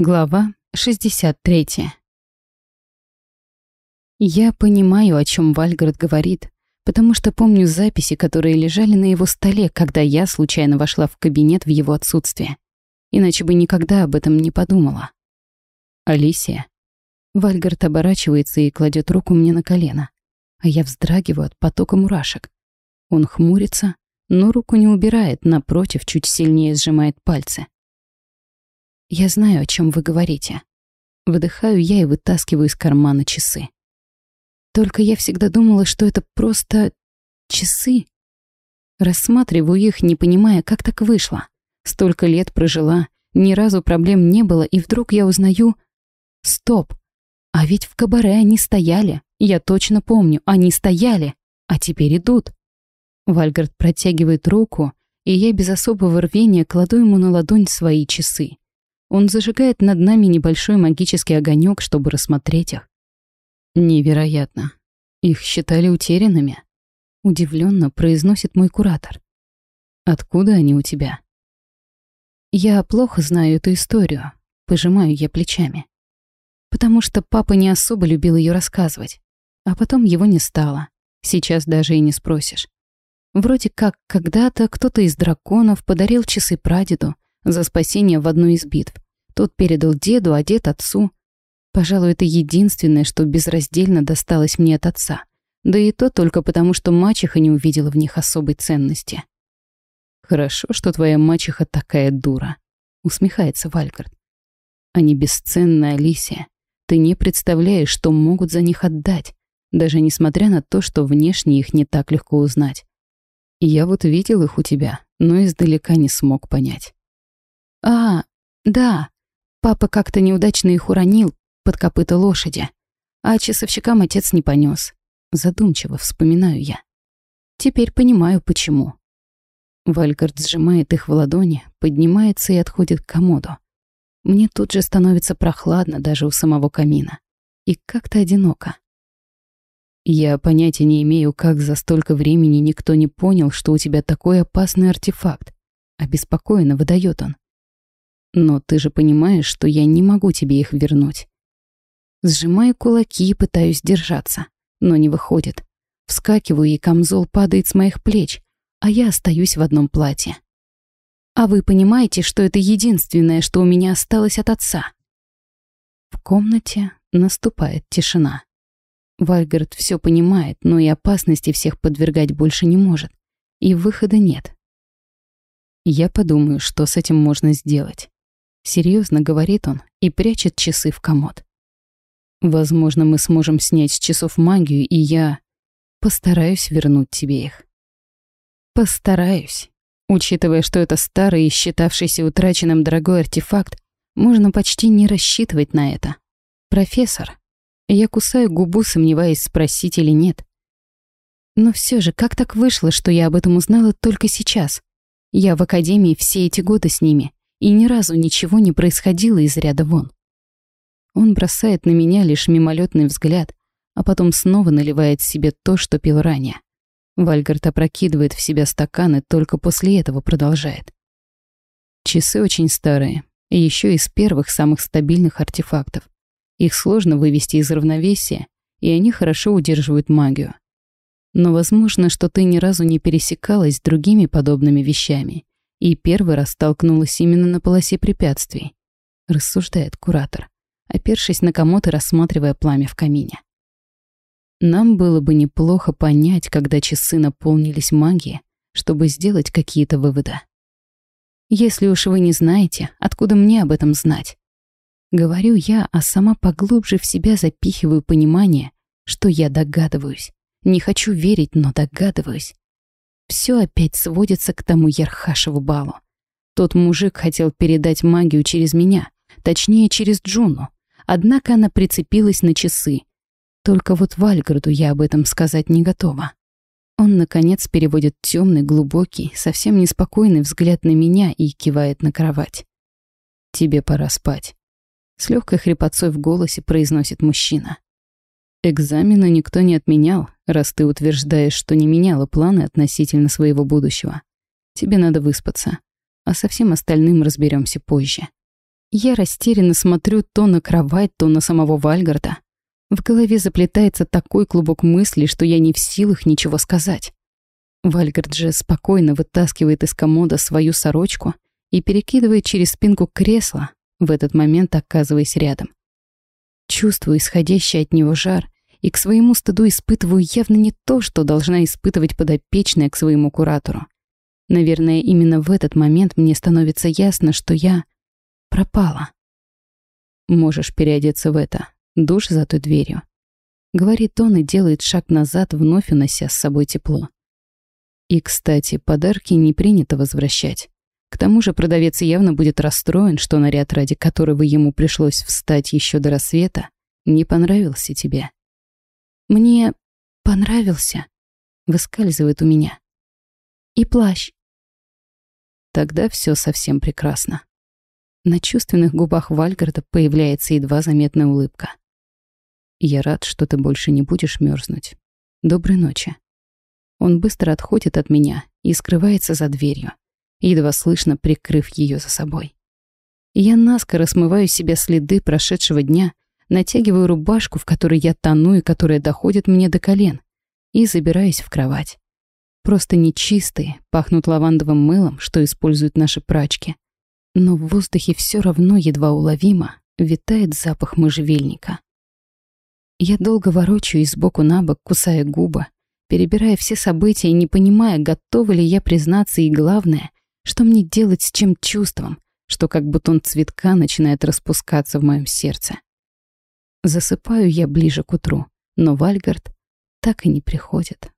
Глава 63. Я понимаю, о чем Вальгард говорит, потому что помню записи, которые лежали на его столе, когда я случайно вошла в кабинет в его отсутствие. Иначе бы никогда об этом не подумала. Алисия. Вальгард оборачивается и кладет руку мне на колено, а я вздрагиваю от потока мурашек. Он хмурится, но руку не убирает, напротив, чуть сильнее сжимает пальцы. Я знаю, о чем вы говорите. Выдыхаю я и вытаскиваю из кармана часы. Только я всегда думала, что это просто часы. Рассматриваю их, не понимая, как так вышло. Столько лет прожила, ни разу проблем не было, и вдруг я узнаю... Стоп! А ведь в кабаре они стояли. Я точно помню, они стояли. А теперь идут. Вальгард протягивает руку, и я без особого рвения кладу ему на ладонь свои часы. Он зажигает над нами небольшой магический огонек, чтобы рассмотреть их. Невероятно. Их считали утерянными. Удивленно произносит мой куратор. Откуда они у тебя? Я плохо знаю эту историю. Пожимаю я плечами. Потому что папа не особо любил ее рассказывать. А потом его не стало. Сейчас даже и не спросишь. Вроде как когда-то кто-то из драконов подарил часы прадеду за спасение в одной из битв. Тот передал деду, а дед отцу. Пожалуй, это единственное, что безраздельно досталось мне от отца. Да и то только потому, что мачеха не увидела в них особой ценности. «Хорошо, что твоя мачеха такая дура», — усмехается Вальгард. «Они бесценны, Алисия. Ты не представляешь, что могут за них отдать, даже несмотря на то, что внешне их не так легко узнать. Я вот видел их у тебя, но издалека не смог понять». «А, да», Папа как-то неудачно их уронил под копыта лошади, а часовщикам отец не понес. Задумчиво вспоминаю я. Теперь понимаю, почему. Вальгард сжимает их в ладони, поднимается и отходит к комоду. Мне тут же становится прохладно даже у самого камина. И как-то одиноко. Я понятия не имею, как за столько времени никто не понял, что у тебя такой опасный артефакт. Обеспокоенно выдает он. Но ты же понимаешь, что я не могу тебе их вернуть. Сжимаю кулаки и пытаюсь держаться, но не выходит. Вскакиваю, и камзол падает с моих плеч, а я остаюсь в одном платье. А вы понимаете, что это единственное, что у меня осталось от отца? В комнате наступает тишина. Вальгард все понимает, но и опасности всех подвергать больше не может. И выхода нет. Я подумаю, что с этим можно сделать. Серьезно говорит он и прячет часы в комод. Возможно, мы сможем снять с часов магию, и я постараюсь вернуть тебе их. Постараюсь. Учитывая, что это старый и считавшийся утраченным дорогой артефакт, можно почти не рассчитывать на это. Профессор. Я кусаю губу, сомневаясь, спросить или нет. Но все же, как так вышло, что я об этом узнала только сейчас? Я в академии все эти годы с ними и ни разу ничего не происходило из ряда вон. Он бросает на меня лишь мимолетный взгляд, а потом снова наливает себе то, что пил ранее. Вальгард опрокидывает в себя стакан и только после этого продолжает. Часы очень старые, и еще из первых самых стабильных артефактов. Их сложно вывести из равновесия, и они хорошо удерживают магию. Но возможно, что ты ни разу не пересекалась с другими подобными вещами, и первый раз столкнулась именно на полосе препятствий, рассуждает куратор, опершись на комод и рассматривая пламя в камине. Нам было бы неплохо понять, когда часы наполнились магией, чтобы сделать какие-то выводы. Если уж вы не знаете, откуда мне об этом знать? Говорю я, а сама поглубже в себя запихиваю понимание, что я догадываюсь. Не хочу верить, но догадываюсь. Все опять сводится к тому Ярхашеву балу. Тот мужик хотел передать магию через меня, точнее, через Джуну. Однако она прицепилась на часы. Только вот Вальгарду я об этом сказать не готова. Он, наконец, переводит темный, глубокий, совсем неспокойный взгляд на меня и кивает на кровать. «Тебе пора спать», — с легкой хрипотцой в голосе произносит мужчина. Экзамены никто не отменял, раз ты утверждаешь, что не меняла планы относительно своего будущего. Тебе надо выспаться, а со всем остальным разберемся позже. Я растерянно смотрю то на кровать, то на самого Вальгарда. В голове заплетается такой клубок мыслей, что я не в силах ничего сказать. Вальгард же спокойно вытаскивает из комода свою сорочку и перекидывает через спинку кресла, в этот момент оказываясь рядом. Чувствую исходящий от него жар и к своему стыду испытываю явно не то, что должна испытывать подопечная к своему куратору. Наверное, именно в этот момент мне становится ясно, что я пропала. Можешь переодеться в это. Душ за той дверью. Говорит он и делает шаг назад, вновь унося с собой тепло. И, кстати, подарки не принято возвращать. К тому же продавец явно будет расстроен, что наряд, ради которого ему пришлось встать еще до рассвета, не понравился тебе. Мне понравился, выскальзывает у меня. И плащ. Тогда все совсем прекрасно. На чувственных губах Вальгарда появляется едва заметная улыбка. «Я рад, что ты больше не будешь мерзнуть. Доброй ночи». Он быстро отходит от меня и скрывается за дверью, едва слышно прикрыв ее за собой. Я наскоро смываю себе следы прошедшего дня, натягиваю рубашку, в которой я тону и которая доходит мне до колен, и забираюсь в кровать. Просто нечистые, пахнут лавандовым мылом, что используют наши прачки но в воздухе все равно едва уловимо витает запах можжевельника. Я долго ворочаюсь сбоку на бок, кусая губы, перебирая все события и не понимая, готова ли я признаться и главное, что мне делать с чем чувством, что как бутон цветка начинает распускаться в моем сердце. Засыпаю я ближе к утру, но Вальгард так и не приходит.